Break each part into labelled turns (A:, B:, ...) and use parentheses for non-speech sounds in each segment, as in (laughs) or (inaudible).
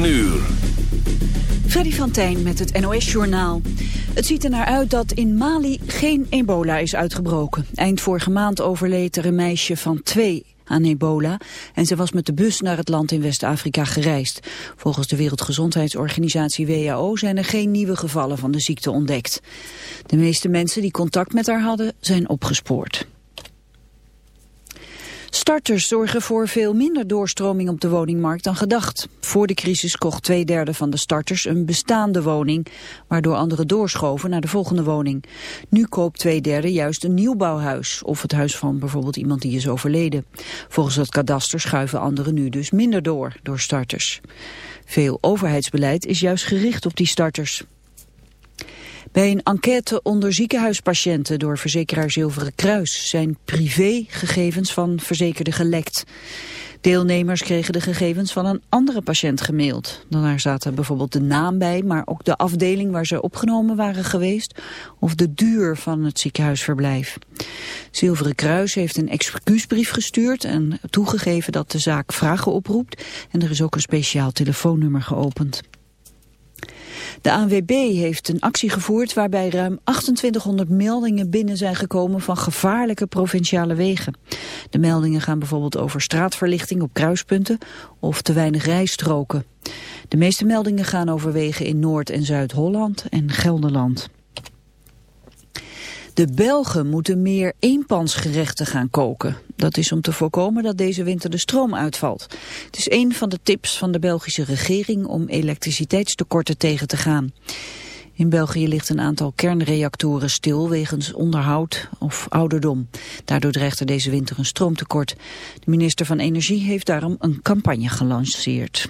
A: 9 uur.
B: Freddy van met het NOS-journaal. Het ziet er naar uit dat in Mali geen ebola is uitgebroken. Eind vorige maand overleed er een meisje van twee aan ebola en ze was met de bus naar het land in West-Afrika gereisd. Volgens de Wereldgezondheidsorganisatie WHO zijn er geen nieuwe gevallen van de ziekte ontdekt. De meeste mensen die contact met haar hadden zijn opgespoord. Starters zorgen voor veel minder doorstroming op de woningmarkt dan gedacht. Voor de crisis kocht twee derde van de starters een bestaande woning, waardoor anderen doorschoven naar de volgende woning. Nu koopt twee derde juist een nieuwbouwhuis, of het huis van bijvoorbeeld iemand die is overleden. Volgens het kadaster schuiven anderen nu dus minder door, door starters. Veel overheidsbeleid is juist gericht op die starters. Bij een enquête onder ziekenhuispatiënten door verzekeraar Zilveren Kruis zijn privégegevens van verzekerden gelekt. Deelnemers kregen de gegevens van een andere patiënt gemaild. Daar zaten bijvoorbeeld de naam bij, maar ook de afdeling waar ze opgenomen waren geweest of de duur van het ziekenhuisverblijf. Zilveren Kruis heeft een excuusbrief gestuurd en toegegeven dat de zaak vragen oproept en er is ook een speciaal telefoonnummer geopend. De ANWB heeft een actie gevoerd waarbij ruim 2800 meldingen binnen zijn gekomen van gevaarlijke provinciale wegen. De meldingen gaan bijvoorbeeld over straatverlichting op kruispunten of te weinig rijstroken. De meeste meldingen gaan over wegen in Noord- en Zuid-Holland en Gelderland. De Belgen moeten meer eenpansgerechten gaan koken. Dat is om te voorkomen dat deze winter de stroom uitvalt. Het is een van de tips van de Belgische regering om elektriciteitstekorten tegen te gaan. In België ligt een aantal kernreactoren stil wegens onderhoud of ouderdom. Daardoor dreigt er deze winter een stroomtekort. De minister van Energie heeft daarom een campagne gelanceerd.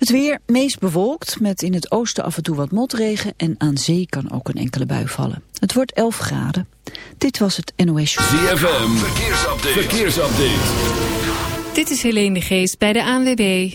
B: Het weer meest bewolkt, met in het oosten af en toe wat motregen... en aan zee kan ook een enkele bui vallen. Het wordt 11 graden. Dit was het NOS Show.
A: ZFM, verkeersupdate. verkeersupdate.
C: Dit is Helene de Geest bij de ANWB.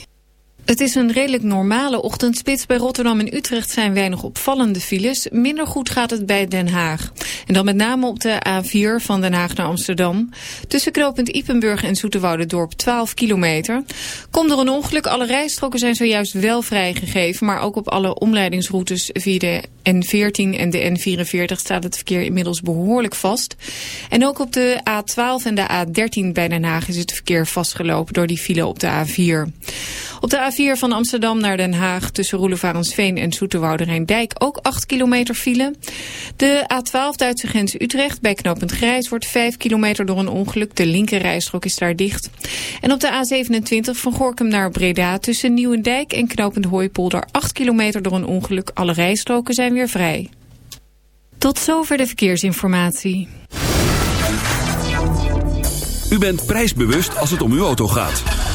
C: Het is een redelijk normale ochtendspits. Bij Rotterdam en Utrecht zijn weinig opvallende files. Minder goed gaat het bij Den Haag. En dan met name op de A4 van Den Haag naar Amsterdam. Tussen knooppunt Ipenburg en Dorp 12 kilometer. Komt er een ongeluk. Alle rijstroken zijn zojuist wel vrijgegeven. Maar ook op alle omleidingsroutes via de N14 en de N44 staat het verkeer inmiddels behoorlijk vast. En ook op de A12 en de A13 bij Den Haag is het verkeer vastgelopen door die file op de A4. Op de A4 van Amsterdam naar Den Haag tussen Roelevarensveen en Zoeterwoude Rijndijk ook 8 kilometer file. De A12 Duitse grens Utrecht bij knooppunt Grijs wordt 5 kilometer door een ongeluk. De linkerrijstrook is daar dicht. En op de A27 van Gorkum naar Breda tussen Nieuwendijk en knooppunt Hooipolder 8 kilometer door een ongeluk. Alle rijstroken zijn weer vrij. Tot zover de verkeersinformatie.
A: U bent prijsbewust als het om uw auto gaat.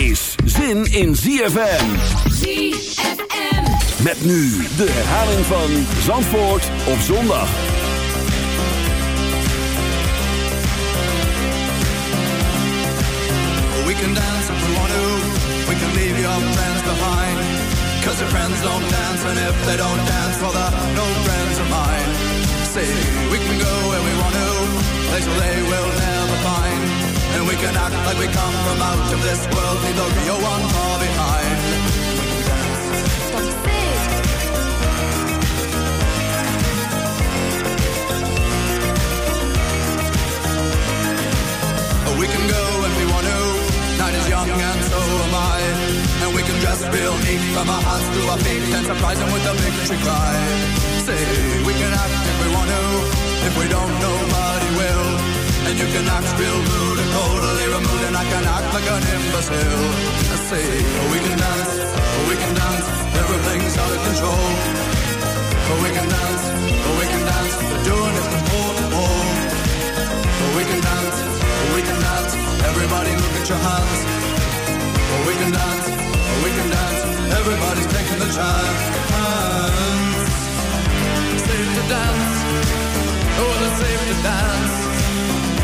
A: Is zin in ZFM.
D: ZFM.
A: Met nu de herhaling van Zandvoort op zondag.
E: We can dance if we want to. We can leave your friends behind. Cause your friends don't dance, and if they don't dance, well, they're no friends of mine. See, we can go where we want to, places they will never find. And we can act like we come from out of this world, leave the real one far behind. We can go if we want to. Night is young and so am I. And we can dress real neat from our hearts to our feet and surprise them with a victory cry. Say, we can act if we want to. If we don't, nobody will. And you can act real rude and totally removed, and I can act like an imbecile. I say, oh, we can dance, oh, we can dance, everything's out of control. Oh, we can dance, we can dance, we're doing it from pole to pole. We can dance, we can dance, everybody look at your hands. We can dance, we can dance, everybody's taking the chance. Safe to dance, oh, it's safe to dance.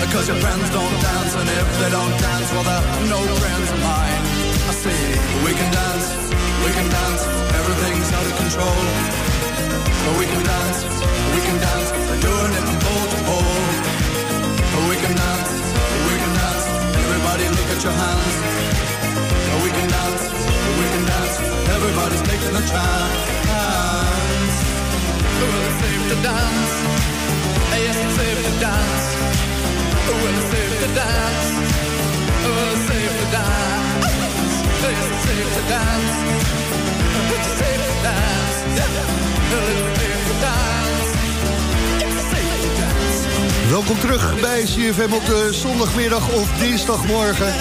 E: Because your friends don't dance, and if they don't dance, well, they're no friends of mine. I see we can dance, we can dance. Everything's out of control. But we can dance, we can dance. We're doing it from pole to pole. We can dance, we can dance. Everybody look at your hands. But We can dance, we can dance. Everybody's taking a chance. Well, it's safe to dance. Yes, it's safe to dance.
F: Welkom terug bij CFM op de zondagmiddag of dinsdagmorgen.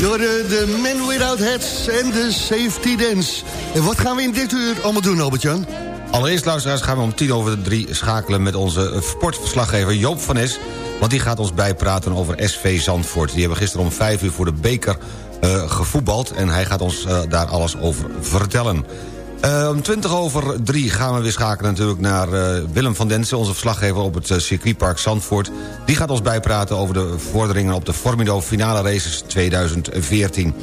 F: Door de, de Men Without Hats en de Safety Dance. En wat gaan we in dit uur allemaal doen, Albert-Jan?
G: Allereerst, luisteraars, gaan we om tien over drie schakelen... met onze sportverslaggever Joop van Es. Want die gaat ons bijpraten over SV Zandvoort. Die hebben gisteren om vijf uur voor de beker eh, gevoetbald... en hij gaat ons eh, daar alles over vertellen. Eh, om 20 over drie gaan we weer schakelen natuurlijk naar eh, Willem van Densen... onze verslaggever op het eh, circuitpark Zandvoort. Die gaat ons bijpraten over de vorderingen op de Formido finale races 2014.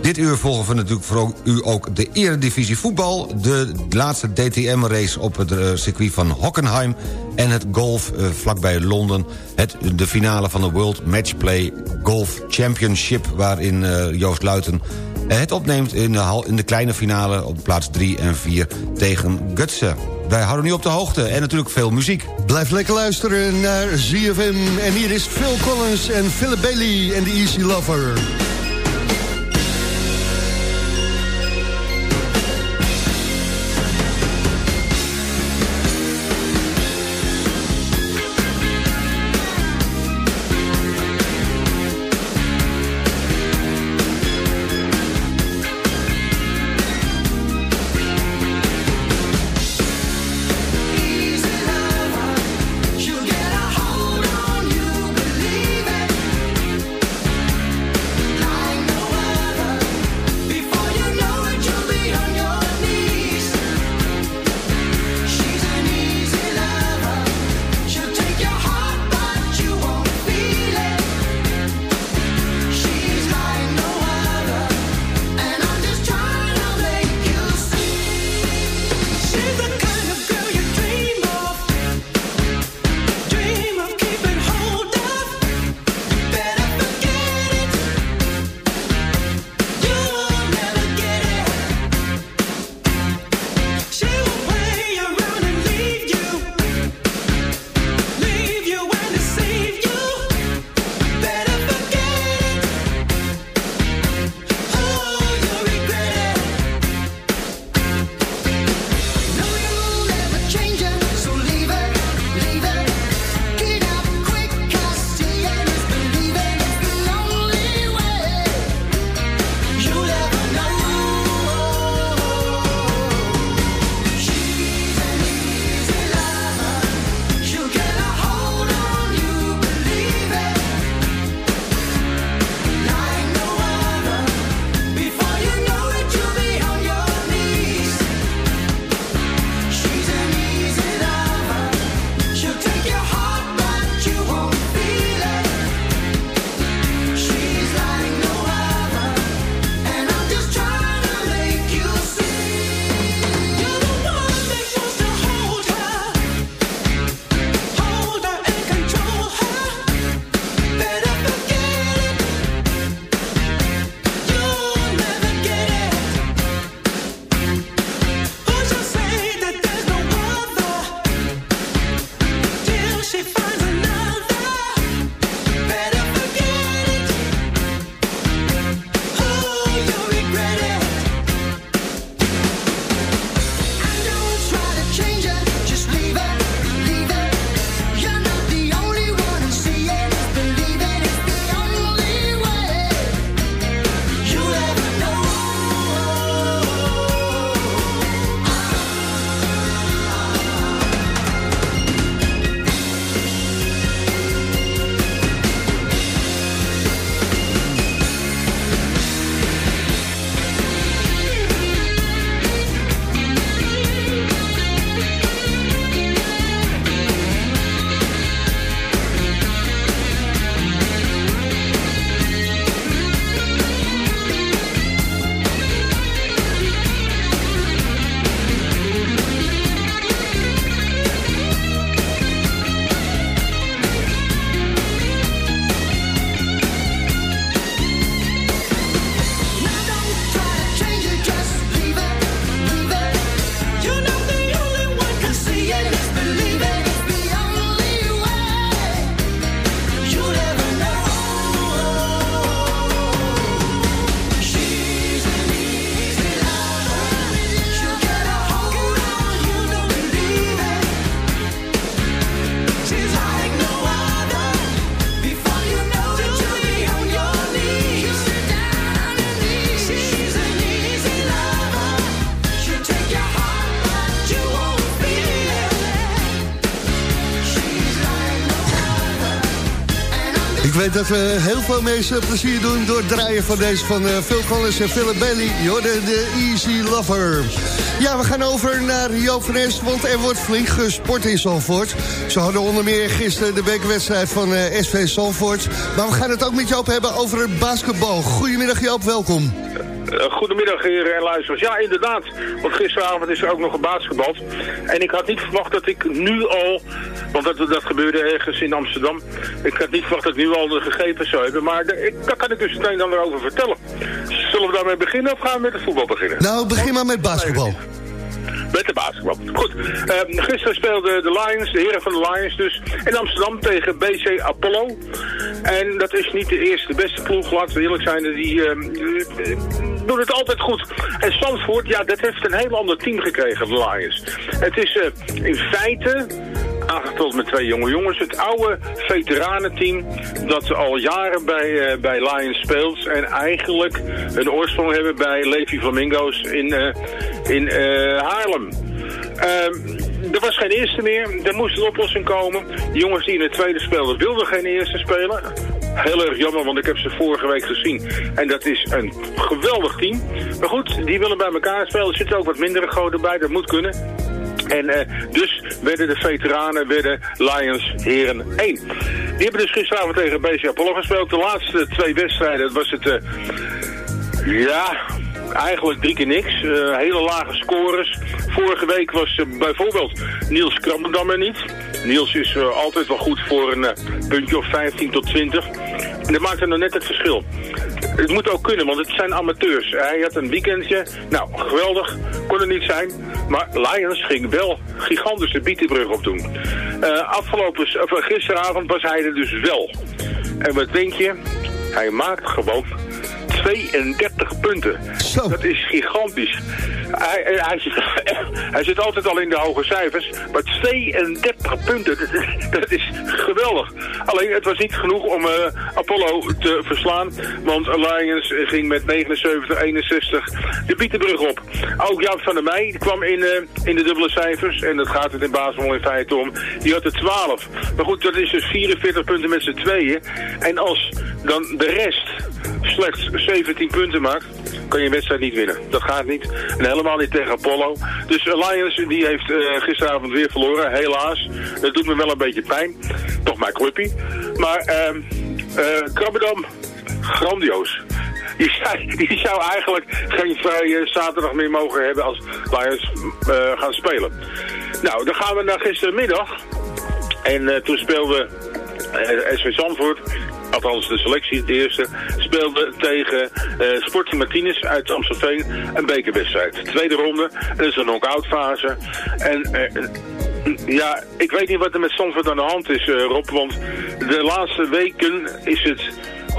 G: Dit uur volgen we natuurlijk voor u ook de eredivisie voetbal... de laatste DTM-race op het eh, circuit van Hockenheim... en het golf eh, vlakbij Londen. Het, de finale van de World Matchplay Golf Championship... waarin eh, Joost Luiten het opneemt in de, in de kleine finale... op plaats 3 en 4 tegen Gutsen. Wij houden nu op de hoogte en natuurlijk veel muziek.
F: Blijf lekker luisteren naar ZFM. En hier is Phil Collins en Philip Bailey en The Easy Lover. Weet dat we heel veel mensen plezier doen door het draaien van deze van uh, Phil Collins en Philip Bailey. Jorden, de Easy Lover. Ja, we gaan over naar Joop van want er wordt flink gesport in Zalvoort. Ze hadden onder meer gisteren de bekerwedstrijd van uh, SV Zalvoort. Maar we gaan het ook met Joop hebben over het basketbal. Goedemiddag Joop, welkom.
H: Uh, goedemiddag heren en luisteraars. Ja, inderdaad. Want gisteravond is er ook nog gebasketbald. En ik had niet verwacht dat ik nu al... Want dat, dat gebeurde ergens in Amsterdam. Ik had niet verwacht dat ik nu al de gegevens zou hebben. Maar de, ik, daar kan ik dus meteen dan erover vertellen. Zullen we daarmee beginnen of gaan we met het voetbal beginnen?
F: Nou, begin maar met basketbal.
H: Met de basketbal. Goed. Uh, gisteren speelden de Lions, de heren van de Lions dus, in Amsterdam tegen BC Apollo. En dat is niet de eerste, de beste ploeg, laten we eerlijk zijn. Die uh, doen het altijd goed. En Stanford, ja, dat heeft een heel ander team gekregen, de Lions. Het is uh, in feite aangevuld met twee jonge jongens. Het oude veteranenteam dat al jaren bij, uh, bij Lions speelt. En eigenlijk een oorsprong hebben bij Levi Flamingo's in, uh, in uh, Haarlem. er was geen eerste meer. Er moest een oplossing komen. De jongens die in het tweede speelden wilden geen eerste spelen. Heel erg jammer, want ik heb ze vorige week gezien. En dat is een geweldig team. Maar goed, die willen bij elkaar spelen. Er zitten ook wat mindere goden bij, dat moet kunnen. En uh, dus werden de veteranen, werden Lions heren 1. Die hebben dus gisteravond tegen BC Apollo gespeeld. De laatste twee wedstrijden dat was het... Uh, ja, eigenlijk drie keer niks. Uh, hele lage scores. Vorige week was uh, bijvoorbeeld Niels Krammerdam er niet. Niels is uh, altijd wel goed voor een puntje of 15 tot 20. En dat maakt er nog net het verschil. Het moet ook kunnen, want het zijn amateurs. Hij had een weekendje. Nou, geweldig. Kon er niet zijn. Maar Lions ging wel gigantische bietenbrug op doen. afgelopen, gisteravond was hij er dus wel. En wat denk je? Hij maakt gewoon 32 punten.
F: Zo.
H: Dat is gigantisch. Hij, hij, zit, (laughs) hij, zit, altijd al in de hoge cijfers, maar 32 punten, dat is, (laughs) dat is geweldig. Alleen, het was niet genoeg om uh, Apollo te verslaan, want Alliance ging met 79-61 de Bietenbrug op. Ook Jan van der Meij kwam in, uh, in de dubbele cijfers, en dat gaat het in Basel in feite om. Die had er 12. Maar goed, dat is dus 44 punten met z'n tweeën. En als dan de rest slechts 17 punten maakt, kan je wedstrijd niet winnen. Dat gaat niet. En helemaal niet tegen Apollo. Dus Alliance die heeft uh, gisteravond weer verloren, helaas. Dat doet me wel een beetje pijn. Toch mijn clubje. Maar uh, uh, grandioos. Die zou, (laughs) die zou eigenlijk geen vrije zaterdag meer mogen hebben als Lions gaan spelen. Nou, dan gaan we naar gistermiddag. En toen speelde SV Zandvoort althans de selectie, de eerste, speelde tegen uh, Sporting Martinez uit Amstelveen een bekerwedstrijd. Tweede ronde, dat is een knock-out fase. En uh, ja, ik weet niet wat er met Zandvoort aan de hand is, uh, Rob, want de laatste weken is het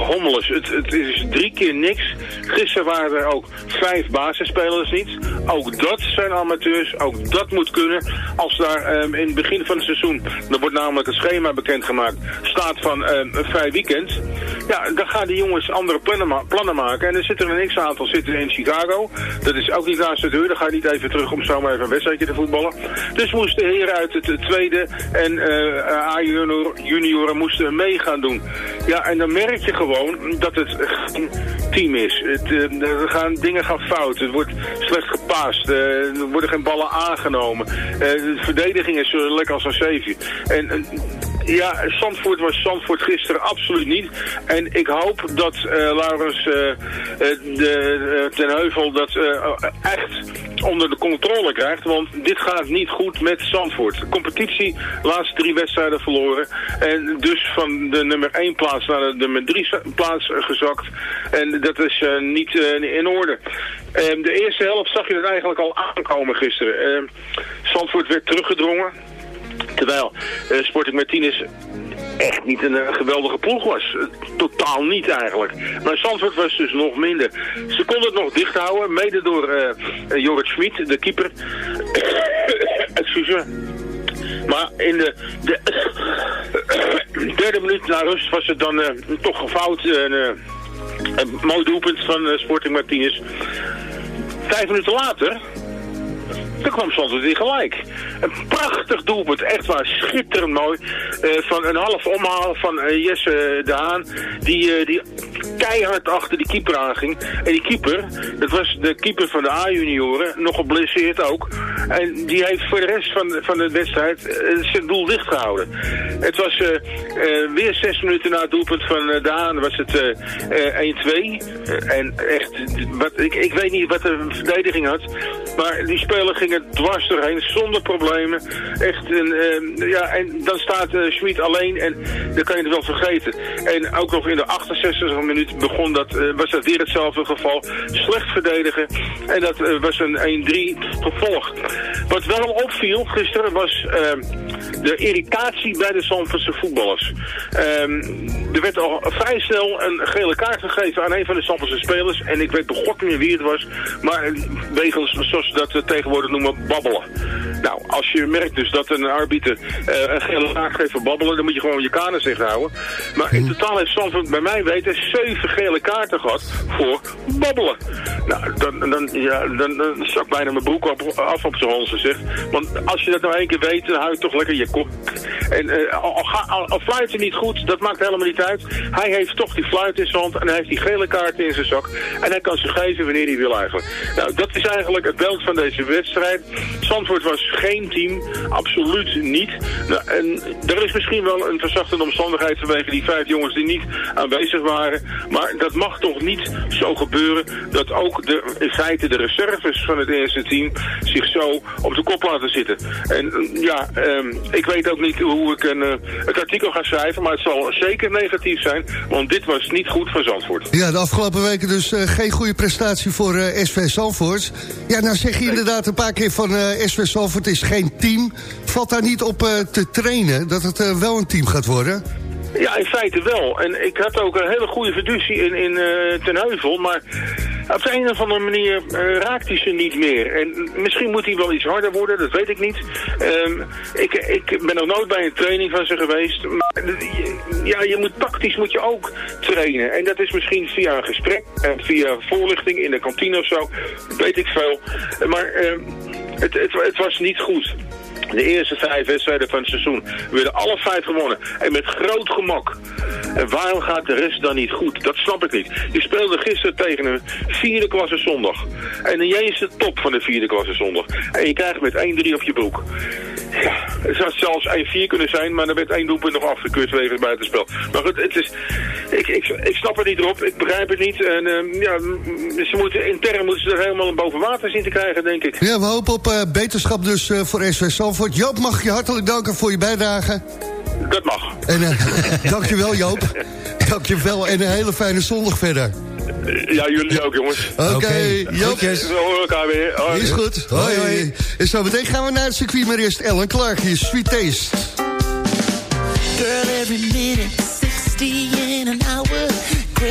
H: hommeles. Het, het, is drie keer niks. Gisteren waren er ook vijf basisspelers niet. Ook dat zijn amateurs. Ook dat moet kunnen. Als daar um, in het begin van het seizoen, dan wordt namelijk het schema bekendgemaakt, staat van um, een vrij weekend. Ja, dan gaan die jongens andere plannen, ma plannen maken. En er zitten er een x-aantal zitten in Chicago. Dat is ook niet naast de deur. Dan ga je niet even terug om zomaar even een wedstrijdje te voetballen. Dus moesten heren uit het tweede en uh, A-junioren moesten mee gaan doen. Ja, en dan merk je gewoon dat het geen team is. Het, uh, er gaan dingen gaan fout. Het wordt slecht gepast. Uh, er worden geen ballen aangenomen. De verdediging is zo lekker als een zeefje. En ja, Zandvoort was Zandvoort gisteren absoluut niet. En ik hoop dat uh, Laurens de, ten Heuvel dat echt onder de controle krijgt. Want dit gaat niet goed met Zandvoort. De competitie, laatste drie wedstrijden verloren. En dus van de nummer 1 plaats naar de nummer 3 plaats gezakt. En dat is niet in orde. de eerste helft zag je het eigenlijk al aankomen gisteren. Zandvoort werd teruggedrongen. Terwijl uh, Sporting Martinez echt niet een, een geweldige ploeg was. Uh, totaal niet eigenlijk. Maar Zandvoort was dus nog minder. Ze konden het nog dicht houden, mede door uh, Jorrit Schmid, de keeper. (coughs) Excuseer. Maar in de, de (coughs) derde minuut na rust was het dan toch gefout. een mooi doelpunt van Sporting Martinez. Vijf minuten later toen kwam Zandvoort weer gelijk. Een prachtig doelpunt, echt waar, schitterend mooi. Eh, van een half omhaal van eh, Jesse de Haan, die, eh, die keihard achter die keeper aanging. En die keeper, dat was de keeper van de A-junioren, nog geblesseerd ook. En die heeft voor de rest van, van de wedstrijd zijn doel dicht gehouden. Het was weer zes minuten na het doelpunt van Daan was het eh, eh, 1-2. Eh, en echt, wat, ik, ik weet niet wat de verdediging had. Maar die speler ging er dwars doorheen, zonder problemen. Echt, een, eh, ja, en dan staat eh Schmid alleen en dan kan je het wel vergeten. En ook nog in de 68e minuut begon dat, eh, was dat weer hetzelfde geval. Slecht verdedigen. En dat eh, was een 1-3 gevolg. Wat wel opviel gisteren was eh, de irritatie bij de Zandvoortse voetballers. Ehm, er werd al vrij snel een gele kaart gegeven aan een van de Zandvoortse spelers. En ik weet begot niet meer wie het was. Maar wegens, zoals dat tegenwoordig noemen, babbelen. Nou, als je merkt dus dat een arbiter eh, een gele kaart geeft voor babbelen, dan moet je gewoon je kanen zich houden. Maar in totaal heeft Zandvoort bij mij weten zeven gele kaarten gehad voor babbelen. Nou, dan, dan, ja, dan, dan zak bijna mijn broek op, af op zijn hals gezegd. Want als je dat nou één keer weet, dan hou je toch lekker je kop. En eh, al, al, fluit hij niet goed, dat maakt helemaal niet uit. Hij heeft toch die fluit in zijn hand en hij heeft die gele kaart in zijn zak. En hij kan ze geven wanneer hij wil eigenlijk. Nou, dat is eigenlijk het beeld van deze wedstrijd. Zandvoort was geen team, absoluut niet. Nou, en er is misschien wel een verzachtende omstandigheid vanwege die vijf jongens die niet aanwezig waren. Maar dat mag toch niet zo gebeuren dat ook de, in feite de reserves van het eerste team zich zo op de kop laten zitten. En eh, ja, ehm, ik weet ook niet hoe ik een, eh, het artikel ga schrijven, maar het zal zeker negatief zijn, want dit was niet goed voor Zandvoort.
F: Ja, de afgelopen weken dus eh, geen goede prestatie voor eh, SV Zandvoort. Ja, nou zeg je inderdaad een paar keer van eh, SV Zandvoort is geen team. Valt daar niet op eh, te trainen dat het eh, wel een team gaat worden?
H: Ja, in feite wel. En ik had ook een hele goede fiducie in, in eh, Ten Heuvel, maar op de een of andere manier raakt hij ze niet meer. En misschien moet hij wel iets harder worden, dat weet ik niet. Ehm, ik, ik ben nog nooit bij een training van ze geweest. Maar ja, je moet tactisch moet je ook trainen. En dat is misschien via een gesprek, en via voorlichting in de kantine of zo, weet ik veel. Maar ehm, het, het, was niet goed. De eerste vijf wedstrijden van het seizoen werden alle vijf gewonnen. En met groot gemak. En waarom gaat de rest dan niet goed? Dat snap ik niet. Je speelde gisteren tegen een vierde klasse zondag. En jij is de top van de vierde klasse zondag. En je krijgt met 1-3 op je broek. Ja, het zou zelfs 1-4 kunnen zijn, maar dan werd één doelpunt nog afgekeurd wegens buitenspel. Maar goed, het is, ik, ik, ik snap het niet erop, ik begrijp het niet. En ehm, ja, ze moeten, intern moeten ze er helemaal boven water zien te krijgen, denk ik.
F: Ja, we hopen op eh, beterschap dus eh, voor SV Zandvoort. Joop, mag ik je hartelijk danken voor je bijdrage.
H: Dat mag.
F: En eh (laughs) dankjewel Joop. (laughs) Dankjewel en een hele fijne zondag verder.
H: Ja, jullie ook, jongens.
F: Oké, Joop.
H: We horen elkaar weer. Hoi.
F: Is goed. Hoi, hoi. En zo meteen gaan we naar het circuit, maar eerst Ellen Clark, hier Sweet Taste.
I: Girl, every minute,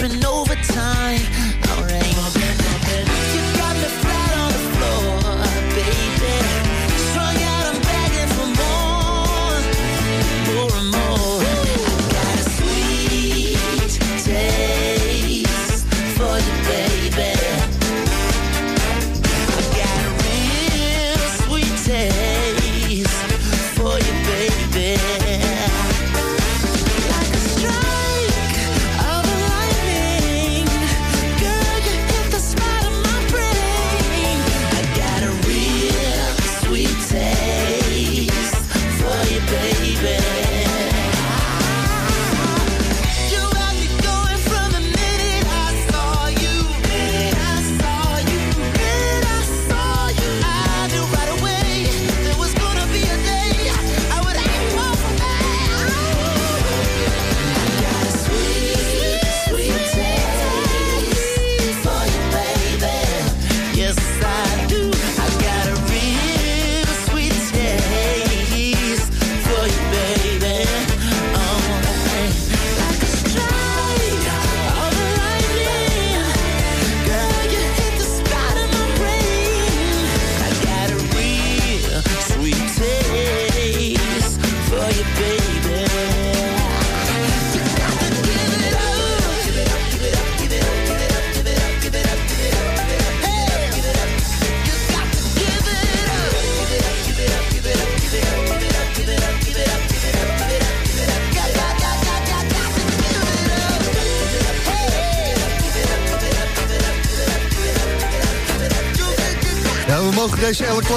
I: heart is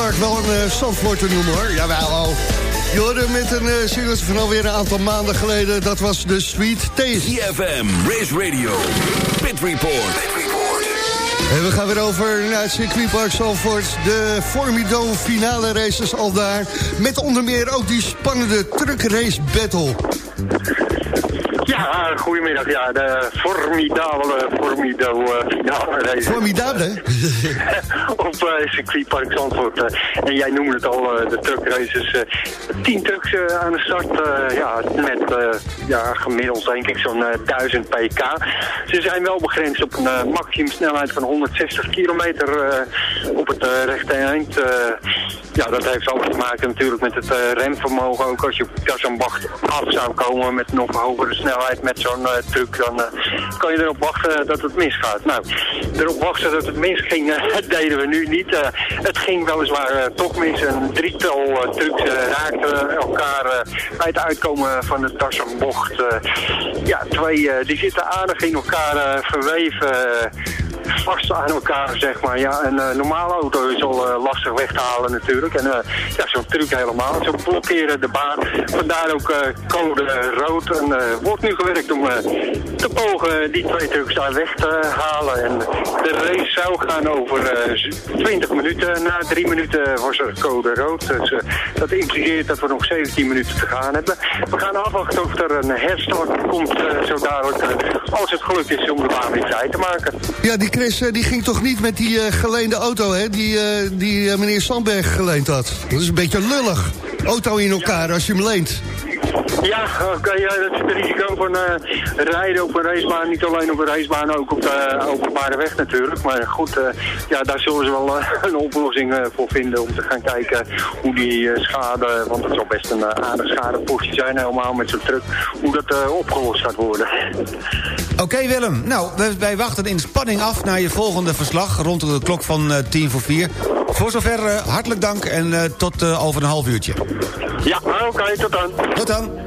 F: Clark wel een uh, Zandvoorter noemen hoor. Jawel, oh. Je hoorde met een uh, single van alweer een aantal maanden geleden. Dat was de Sweet Taste.
A: CFM, Race Radio, Pit Report.
F: En we gaan weer over naar het circuitpark Zandvoort. De Formido finale races al daar. Met onder meer ook die spannende truckrace battle.
J: Ja, goedemiddag. Ja, de formidabele Formido uh, finale race.
F: Formidabele? (laughs)
J: Op uh, circuitpark Zandvoort. Uh, en jij noemde het al, de truckraces. tien trucks aan de start. ja, met ja, gemiddeld denk ik zo'n 1000 pk. Ze zijn wel begrensd op een maximum snelheid van 160 kilometer op het rechte eind. ja, dat heeft alles te maken natuurlijk met het remvermogen. Ook als je op zo'n bocht af zou komen met nog hogere snelheid met zo'n uh, truck, dan uh, kan je erop wachten dat het misgaat. Nou, erop wachten dat het misging, uh, (laughs) deden we nu niet. het ging weliswaar toch mis. Een drietal trucks raakten elkaar bij het uitkomen van de Tarzanbocht. ja, twee die zitten aardig in elkaar verweven vast aan elkaar, zeg maar. Ja, een uh, normale auto is al uh, lastig weg te halen natuurlijk. En uh, ja, zo'n truc helemaal. Ze blokkeren de baan. Vandaar ook code rood. En wordt nu gewerkt om te pogen die twee trucks daar weg te halen. En de race zou gaan over 20 minuten. Na drie minuten was er code rood. Dus dat impliceert dat we nog 17 minuten te gaan hebben. We gaan afwachten of er een herstart komt zo dadelijk. als het gelukt is om de baan weer vrij te maken.
F: Ja, die Chris eh, die ging toch niet met die uh, geleende auto, hè? Die, uh, die meneer Sandberg geleend had. Dat is een beetje lullig. Auto in elkaar als je hem leent.
J: Ja, oké, ja, dat is het risico van uh, rijden op een racebaan. Niet alleen op een racebaan, ook op de openbare weg natuurlijk. Maar goed, uh, ja, daar zullen ze wel uh, (laughs) een oplossing voor vinden om te gaan kijken hoe die schade, want het zal best een aardige schadeportie zijn helemaal met zo'n truck, hoe dat opgelost gaat worden.
G: Oké Willem, nou, wij wachten in spanning af naar je volgende verslag rond de klok van tien voor vier. Voor zover hartelijk dank en tot over een half uurtje.
J: Ja, oké, okay, tot dan.
G: Tot dan.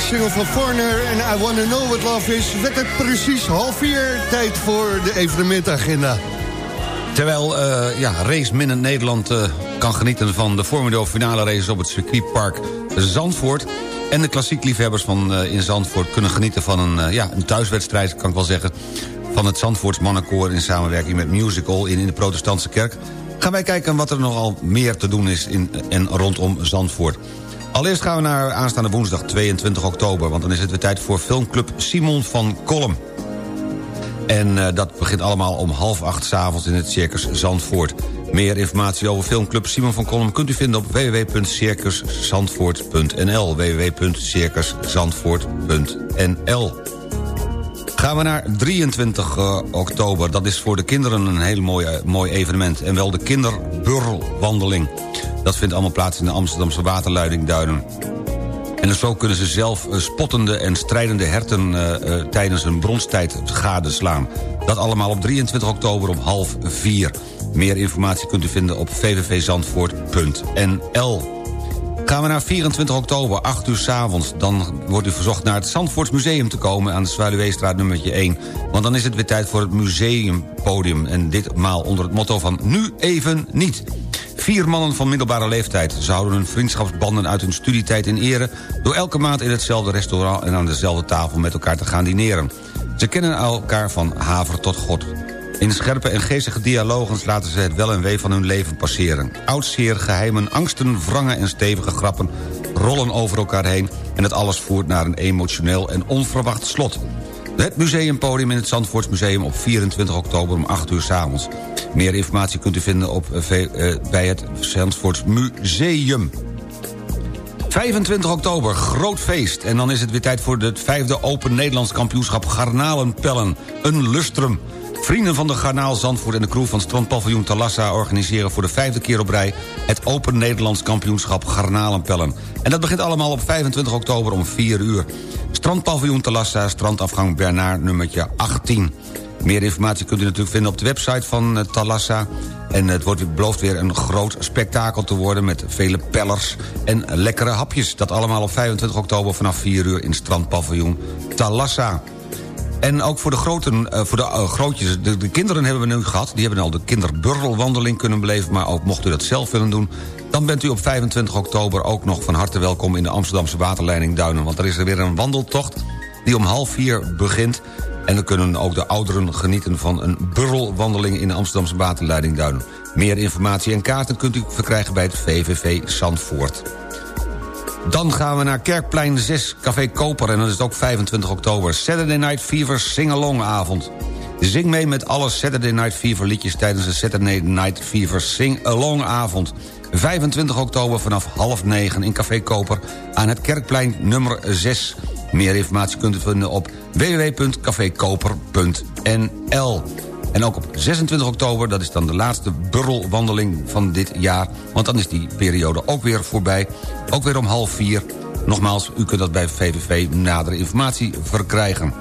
F: Single van Foreigner en I Wanna Know What Love Is... werd het precies half vier tijd voor de evenementagenda.
G: Terwijl uh, ja, race minnen Nederland uh, kan genieten van de Formule finale races op het circuitpark Zandvoort... en de klassiek liefhebbers van uh, in Zandvoort kunnen genieten van een, ja, een thuiswedstrijd, kan ik wel zeggen... van het Zandvoorts mannenkoor in samenwerking met Musical in, in de protestantse kerk... gaan wij kijken wat er nogal meer te doen is in en rondom Zandvoort. Allereerst gaan we naar aanstaande woensdag 22 oktober... want dan is het weer tijd voor filmclub Simon van Kolm. En uh, dat begint allemaal om half acht s'avonds in het Circus Zandvoort. Meer informatie over filmclub Simon van Kolm kunt u vinden op www.circuszandvoort.nl www.circuszandvoort.nl Gaan we naar 23 uh, oktober. Dat is voor de kinderen een heel mooi, uh, mooi evenement. En wel de kinderburlwandeling. Dat vindt allemaal plaats in de Amsterdamse waterleidingduinen. En zo kunnen ze zelf uh, spottende en strijdende herten tijdens hun bronstijd gadeslaan. Dat allemaal op 23 oktober om half vier. Meer informatie kunt u vinden op www.zandvoort.nl. Gaan we naar 24 oktober, 8 uur s avonds. Dan wordt u verzocht naar het Zandvoortsmuseum te komen... aan de Zwaluweestraat nummertje 1. Want dan is het weer tijd voor het museumpodium. En ditmaal onder het motto van nu even niet. Vier mannen van middelbare leeftijd zouden hun vriendschapsbanden uit hun studietijd in ere... door elke maand in hetzelfde restaurant en aan dezelfde tafel met elkaar te gaan dineren. Ze kennen elkaar van haver tot god. In scherpe en geestige dialogens laten ze het wel en wee van hun leven passeren. Oudseer, geheimen, angsten, wrangen en stevige grappen rollen over elkaar heen... en het alles voert naar een emotioneel en onverwacht slot. Het museumpodium in het Zandvoortsmuseum op 24 oktober om 8 uur s avonds. Meer informatie kunt u vinden op, uh, bij het Zandvoorts Museum. 25 oktober, groot feest. En dan is het weer tijd voor het vijfde Open Nederlands kampioenschap Garnalenpellen. Een lustrum. Vrienden van de Garnaal Zandvoort en de crew van strandpaviljoen Talassa... organiseren voor de vijfde keer op rij... het Open Nederlands kampioenschap Garnalenpellen. En dat begint allemaal op 25 oktober om 4 uur. Strandpaviljoen Talassa, strandafgang Bernard nummertje 18. Meer informatie kunt u natuurlijk vinden op de website van uh, Talassa. En het wordt beloofd weer een groot spektakel te worden... met vele pellers en lekkere hapjes. Dat allemaal op 25 oktober vanaf 4 uur in strandpaviljoen Talassa. En ook voor de, groten, uh, voor de uh, grootjes, de, de, kinderen hebben we nu gehad. Die hebben al de kinderburrelwandeling kunnen beleven. Maar ook mocht u dat zelf willen doen... dan bent u op 25 oktober ook nog van harte welkom... in de Amsterdamse waterleiding Duinen. Want er is er weer een wandeltocht die om half vier begint. En dan kunnen ook de ouderen genieten van een burrelwandeling... in de Amsterdamse waterleiding Duinen. Meer informatie en kaarten kunt u verkrijgen bij het VVV Zandvoort. Dan gaan we naar Kerkplein 6, Café Koper. En dat is ook 25 oktober. Saturday Night Fever Sing-Along avond. Zing mee met alle Saturday Night Fever liedjes... tijdens de Saturday Night Fever Sing-Along avond. 25 oktober vanaf half negen in Café Koper... aan het Kerkplein nummer 6. Meer informatie kunt u vinden op www.cafekoper.nl. En ook op 26 oktober, dat is dan de laatste burrelwandeling van dit jaar... want dan is die periode ook weer voorbij. Ook weer om half vier. Nogmaals, u kunt dat bij VVV nadere informatie verkrijgen.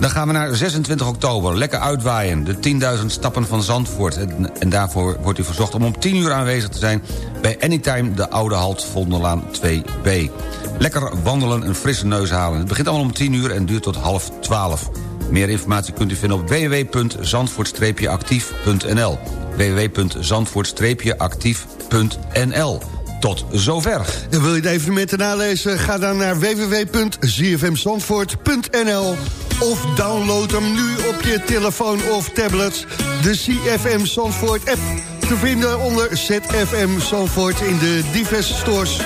G: Dan gaan we naar 26 oktober. Lekker uitwaaien. De 10.000 stappen van Zandvoort. En, daarvoor wordt u verzocht om om 10 uur aanwezig te zijn... bij Anytime de Oude Halt Vondellaan 2B. Lekker wandelen, een frisse neus halen. Het begint allemaal om 10 uur en duurt tot half 12. Meer informatie kunt u vinden op www.zandvoort-actief.nl www.zandvoort-actief.nl tot zover.
F: En wil je de evenementen nalezen? Ga dan naar www.zfmzandvoort.nl of download hem nu op je telefoon of tablet. De CFM Zandvoort app te vinden onder ZFM Zandvoort in de diverse stores.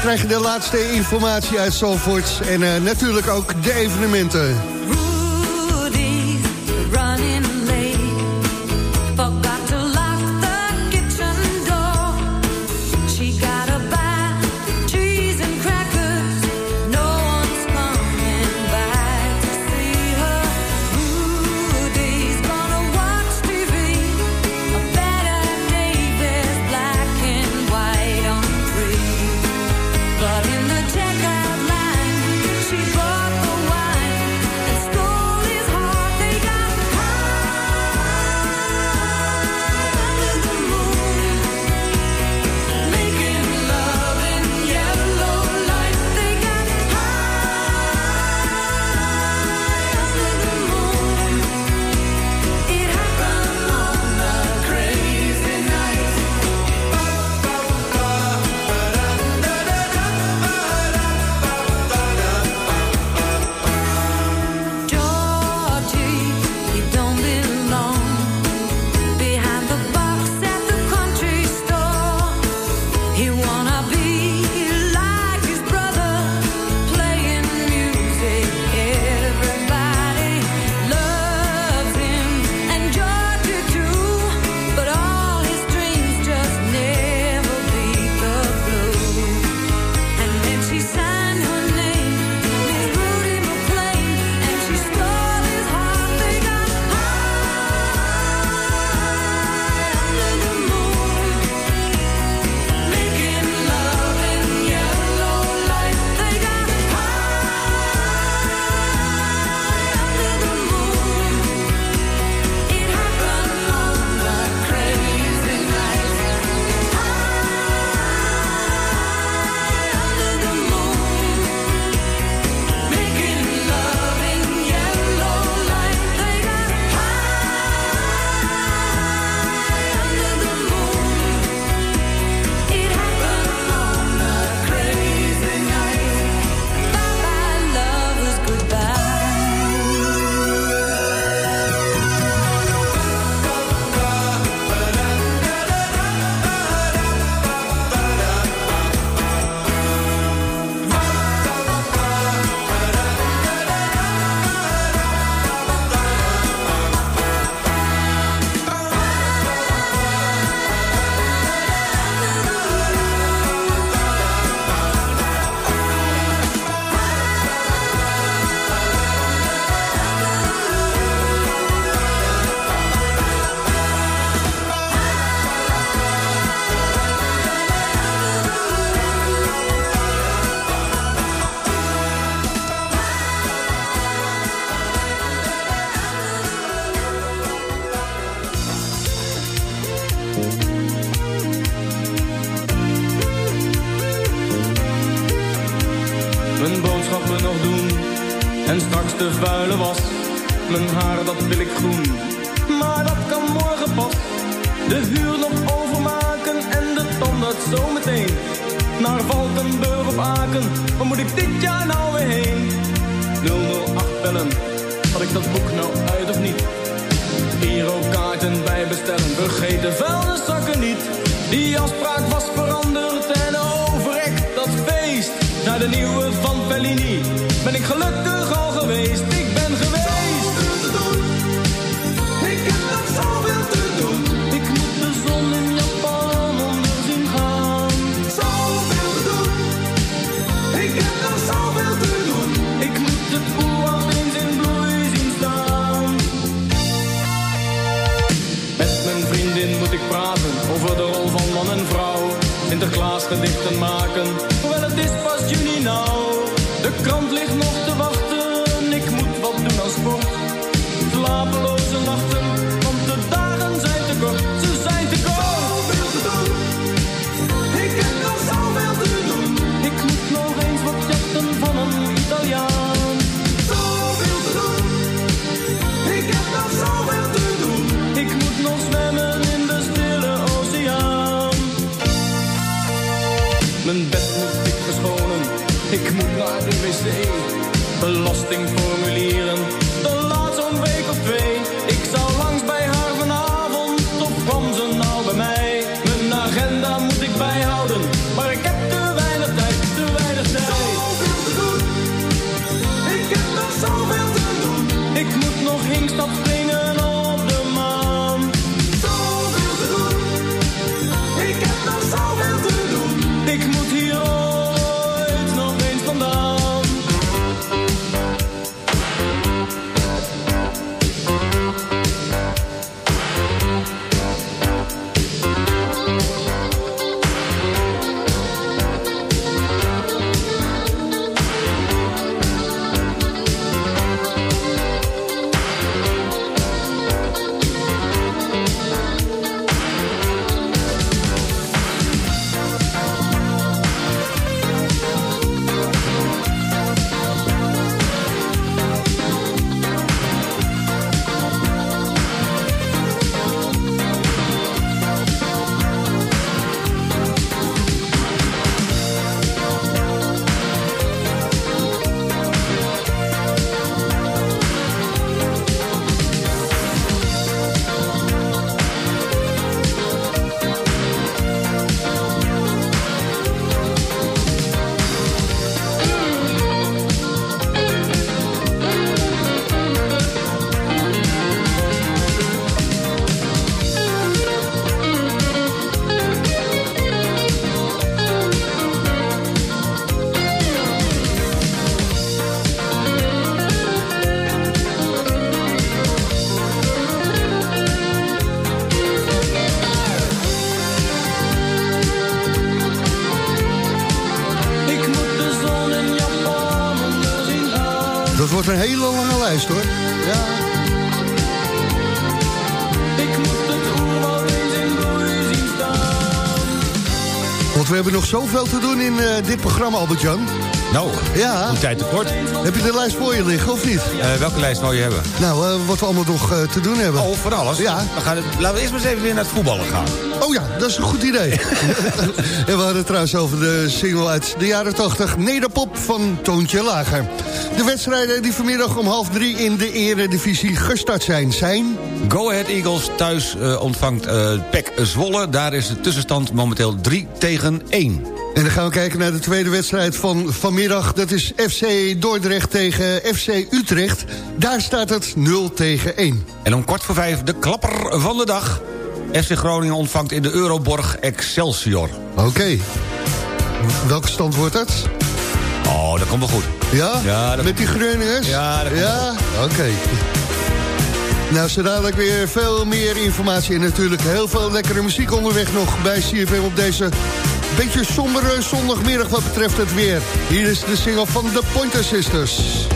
F: Krijg je de laatste informatie uit Zandvoort en uh, natuurlijk ook de evenementen.
K: Sinterklaas gedichten maken, hoewel het is pas juni nou. De krant ligt nog Belastingformulieren, zoveel te doen in
F: eh, dit programma, Albert-Jan.
G: Nou,
F: Ja.
G: een tijd tekort.
F: Heb je de lijst voor je liggen, of niet?
G: Eh, welke lijst wou je hebben?
F: Nou, eh, wat we allemaal nog te doen hebben.
G: Oh, van alles?
F: Ja.
G: We gaan, laten we eerst maar eens even weer naar het voetballen gaan.
F: Oh ja, dat is een goed idee. (laughs) (laughs) en we hadden het trouwens over de single uit de jaren 80... Nederpop van Toontje Lager. De wedstrijden die vanmiddag om half drie in de eredivisie gestart zijn... zijn...
G: Go Ahead Eagles thuis ontvangt PEC Zwolle. Daar is de tussenstand momenteel 3 tegen 1.
F: En dan gaan we kijken naar de tweede wedstrijd van vanmiddag. Dat is FC Dordrecht tegen FC Utrecht. Daar staat het 0 tegen 1.
G: En om kwart voor vijf de klapper van de dag. FC Groningen ontvangt in de Euroborg Excelsior.
F: Oké. Welke stand wordt dat?
G: Oh, dat komt wel goed.
F: Ja?
G: Ja,
F: Met die Groningers?
G: Ja, dat
F: Ja? Oké. Nou, zo dadelijk weer veel meer informatie... en natuurlijk heel veel lekkere muziek onderweg nog bij CFM op deze... beetje sombere zondagmiddag wat betreft het weer. Hier is de single van The Pointer Sisters.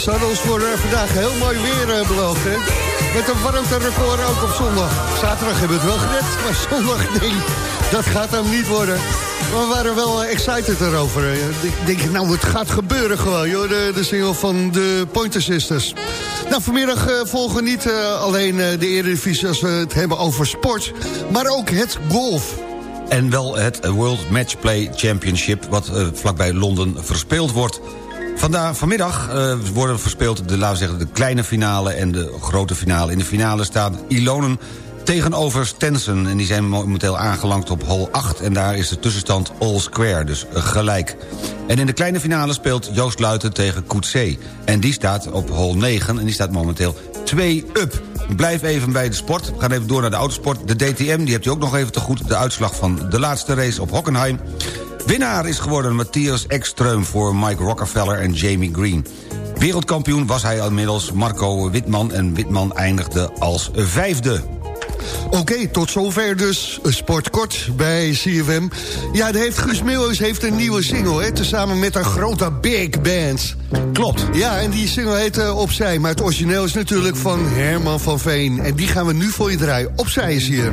F: Ze hadden ons voor eh, vandaag heel mooi weer eh, beloofd, hè? Met een warmterecord ook op zondag. Zaterdag hebben we het wel gered, maar (laughs) zondag, nee, dat gaat hem niet worden. Maar we waren wel eh, excited erover. Ik denk, nou, het gaat gebeuren gewoon, joh, de, single van de Pointer Sisters. Nou, vanmiddag volgen niet alleen de Eredivisie als we het hebben over sport, maar ook het golf.
G: En wel het World Matchplay Championship... wat vlakbij Londen verspeeld wordt. Vandaag, vanmiddag eh, worden verspeeld de, laten de kleine finale... en de grote finale. In de finale staat Ilonen tegenover Stenson. En die zijn momenteel aangelangt op hole 8. En daar is de tussenstand all square, dus gelijk. En in de kleine finale speelt Joost Luiten tegen Coetzee. En die staat op hole 9 en die staat momenteel 2 up. Blijf even bij de sport. We gaan even door naar de autosport. De DTM, die hebt u ook nog even te goed. De uitslag van de laatste race op Hockenheim. Winnaar is geworden Matthias Ekström voor Mike Rockefeller en Jamie Green. Wereldkampioen was hij inmiddels Marco Witman... en Witman eindigde als vijfde.
F: Oké, tot zover dus Sportkort bij CFM. Ja, de heeft Guus Meeuwis heeft een nieuwe single, hè, tezamen met een grote big band.
G: Klopt.
F: Ja, en die single heet uh, Opzij, maar het origineel is natuurlijk van Herman van Veen. En die gaan we nu voor je draaien. Opzij is hier.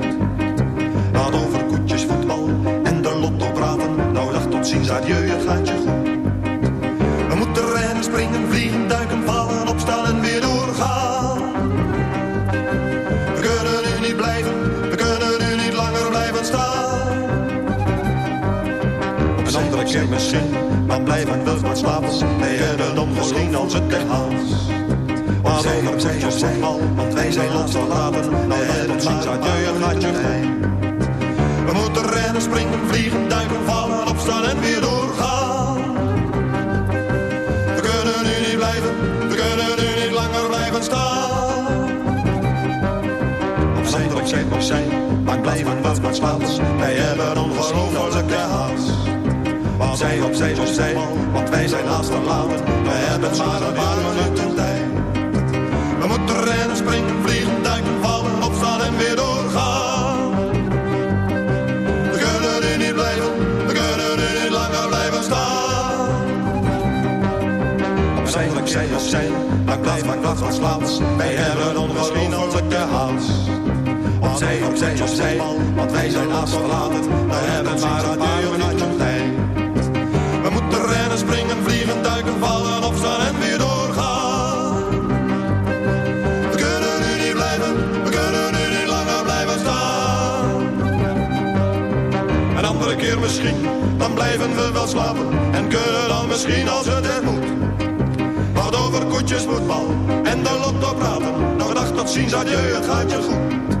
L: Adieu, het gaat je goed. We moeten rennen, springen, vliegen, duiken, vallen, opstaan en weer doorgaan. We kunnen nu niet blijven, we kunnen nu niet langer blijven staan. Een andere keer misschien, dan blijven we wat slapen. Wij hebben dan misschien als het echt haast. Maar zij of zij, want wij zijn laatst verlaten. Nou het ziens, adieu, het gaat je goed. We moeten rennen, springen, vliegen, duiken, vallen, wat. Wij hebben ongelofelijke haast. Opzij, opzij, opzij, want wij zijn haast verlaten. We hebben maar een paar minuten tijd. We moeten rennen, springen, vliegen, duiken, vallen, opstaan en weer doorgaan. We kunnen nu niet blijven, we kunnen nu niet langer blijven staan. Opzij, opzij, opzij, maar blijf maar wat wat slaats. Wij hebben ongelofelijke haast. Opzij, opzij, opzij, want wij zijn haast verlaten. We hebben maar een paar minuten tijd. We moeten rennen, springen, vliegen, duiken, vallen, opstaan en weer doorgaan. We kunnen nu niet blijven, we kunnen nu niet langer blijven staan. Een andere keer misschien, dan blijven we wel slapen. En kunnen dan misschien als het er moet. Wat over koetjes, voetbal en de lotto praten. Nog dag tot ziens, adieu, het gaat je goed.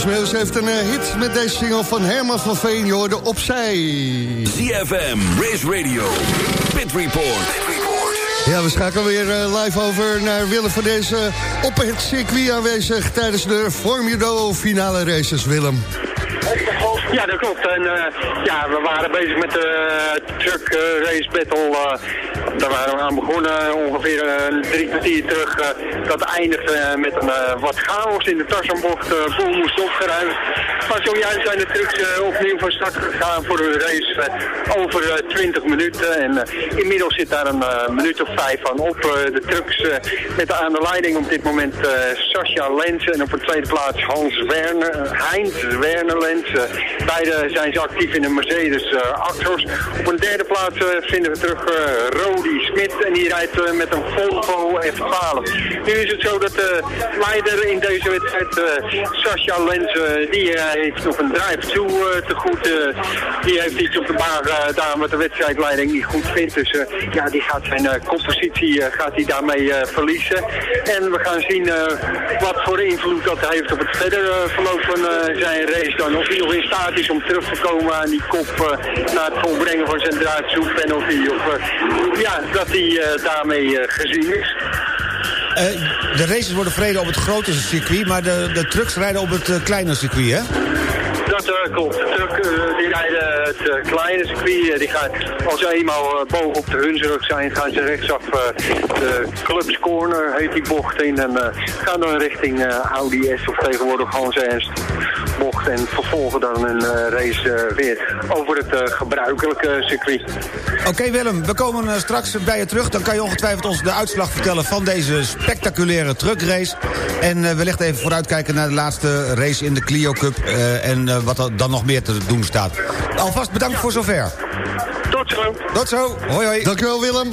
F: Guus heeft een eh, hit met deze single van Herman van Veen. Je hoorde Opzij.
A: CFM, Race Radio, Pit Report.
F: Ja, we schakelen weer eh, live over naar Willem van deze op het circuit aanwezig tijdens de Formula finale races, Willem.
H: Ja, dat klopt. En eh, ja, we waren bezig met de truck race battle. Eh, daar waren we aan begonnen, ongeveer eh, drie kwartier terug. eh, dat eindigde met een eh, wat chaos in de Tarzanbocht. eh vol moest opgeruimd. Maar zojuist zijn de trucks eh, opnieuw van start gegaan voor een race eh, over eh, 20 minuten. En eh, inmiddels zit daar een eh, minuut of vijf van op. Eh, de trucks eh, met aan de leiding op dit moment eh Sascha Lens. En op de tweede plaats Hans Werner, Heinz Werner Lens. Eh,
J: Beide zijn ze actief in de Mercedes uh, Actros. Op een derde plaats uh, vinden we terug uh, Rodi Smit en die rijdt met een Volvo F12. Nu is het zo dat de leider in deze wedstrijd, Sascha Lens, die heeft nog een drive-to te goed. die heeft iets op de baan daar wat de wedstrijdleiding niet goed vindt. Dus ja, die gaat zijn compositie gaat hij daarmee verliezen. En we gaan zien wat voor invloed dat heeft op het verdere verloop van zijn race dan. Of hij nog in staat is om terug te komen aan die kop na het volbrengen van zijn draadzoek penalty. Of ja, dat hij uh, daarmee gezien is.
G: de races worden verreden op het grote circuit, maar de, de trucks rijden op het kleine circuit, hè?
J: Dat. De truck uh, die rijden het uh, kleine circuit. die gaan, als ze eenmaal boven op de Hunsrug zijn, gaan ze rechtsaf de Clubs Corner, heet die bocht in. En gaan dan richting Audi S of tegenwoordig Hans Ernst bocht. En vervolgen dan een race weer over het gebruikelijke circuit.
G: Oké Willem, we komen straks bij je terug. Dan kan je ongetwijfeld ons de uitslag vertellen van deze spectaculaire truckrace. En wellicht even vooruitkijken naar de laatste race in de Clio Cup. en wat er dan nog meer te doen staat. Alvast bedankt voor zover.
J: Tot zo.
G: Tot zo. Hoi hoi.
D: Dankjewel Willem.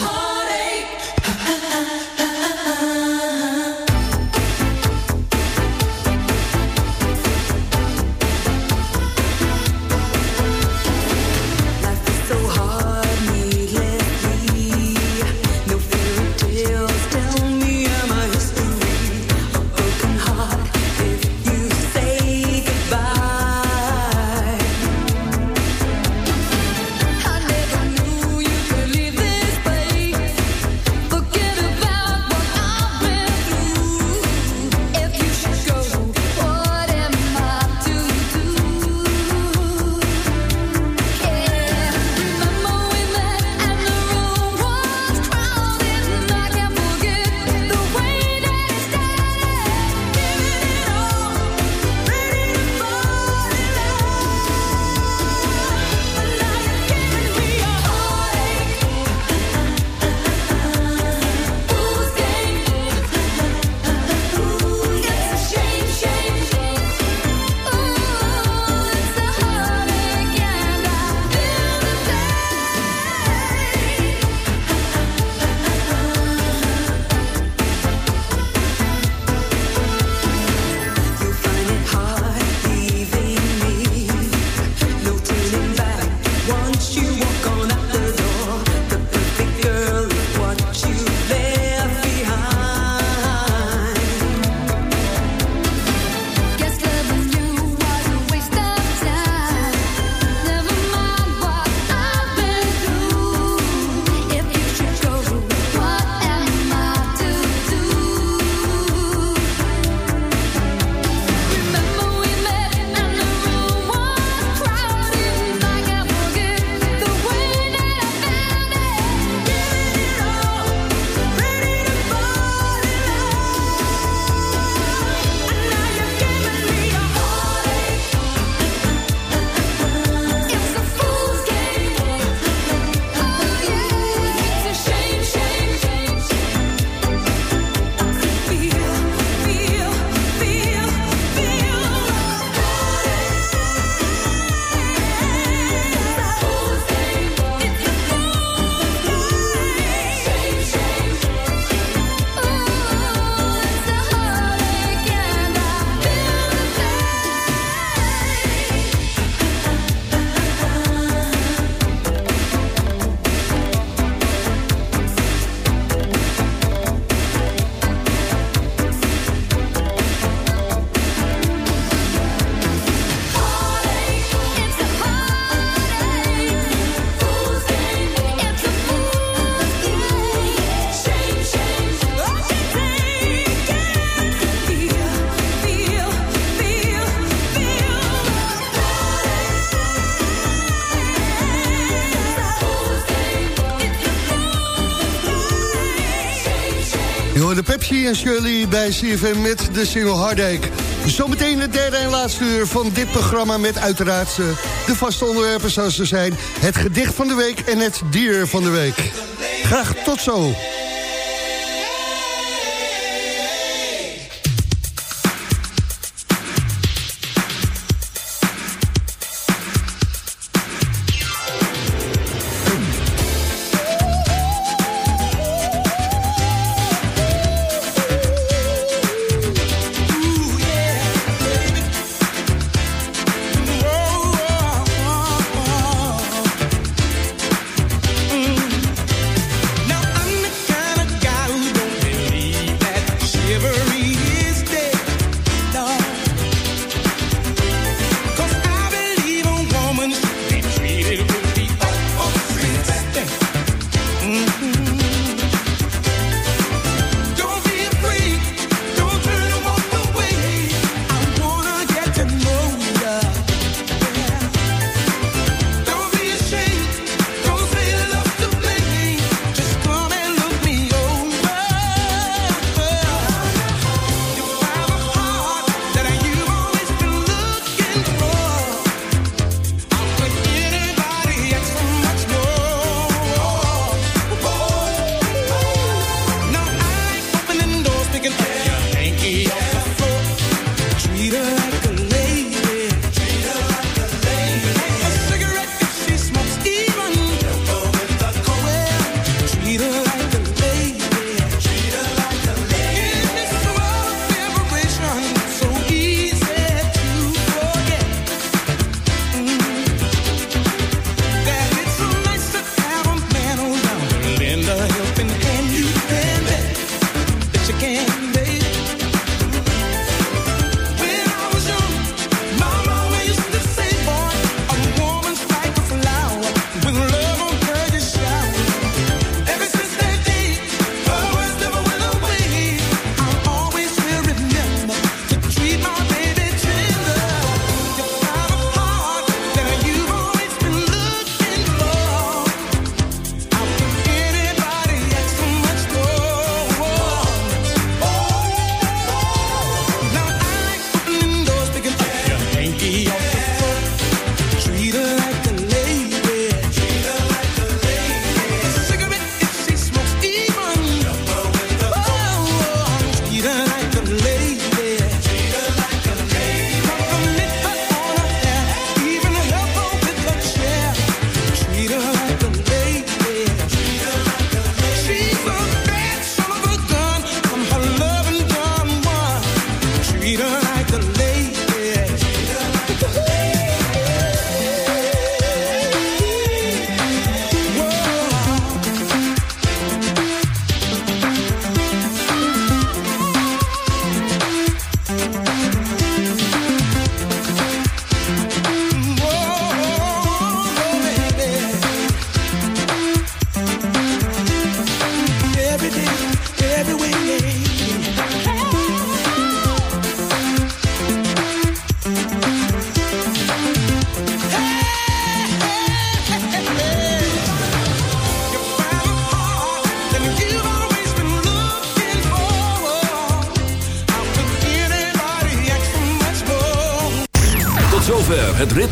D: En Shirley bij CFM met de single Heartache. Zometeen het derde en laatste uur van dit programma... met uiteraard eh, de vaste onderwerpen zoals ze zijn... het gedicht van de week en het dier van de week. Graag tot zo.